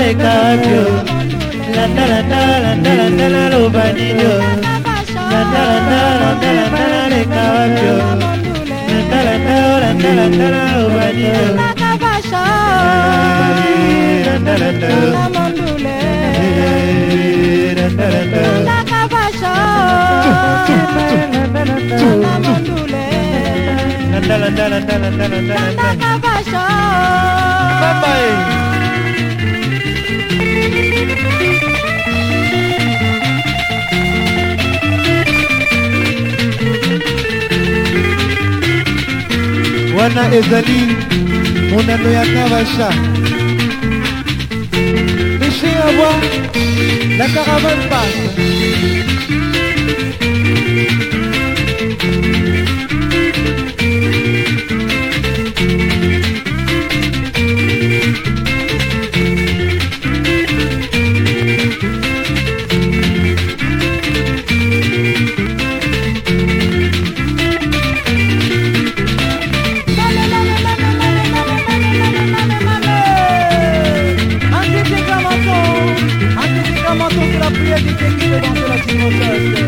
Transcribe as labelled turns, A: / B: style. A: lekabyo landalandalandalandala lobaninyo landalandalandalandala lekabyo landalandalandalandala lobaninyo landalandalalandala
B: ndala ndala ndala ndala ndala ndala basho babae
C: wana ezali monano ya kabasha mishe ya bwa na caravane passe Obrigado.